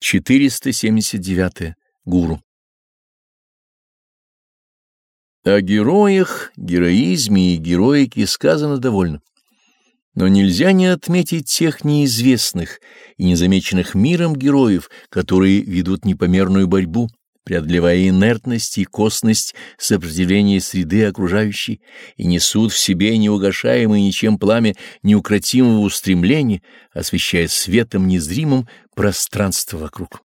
479. Гуру. О героях, героизме и героике сказано довольно. Но нельзя не отметить тех неизвестных и незамеченных миром героев, которые ведут непомерную борьбу, преодолевая инертность и косность сопротивления среды окружающей, и несут в себе неугашаемое ничем пламя неукротимого устремления, освещая светом незримым пространство вокруг.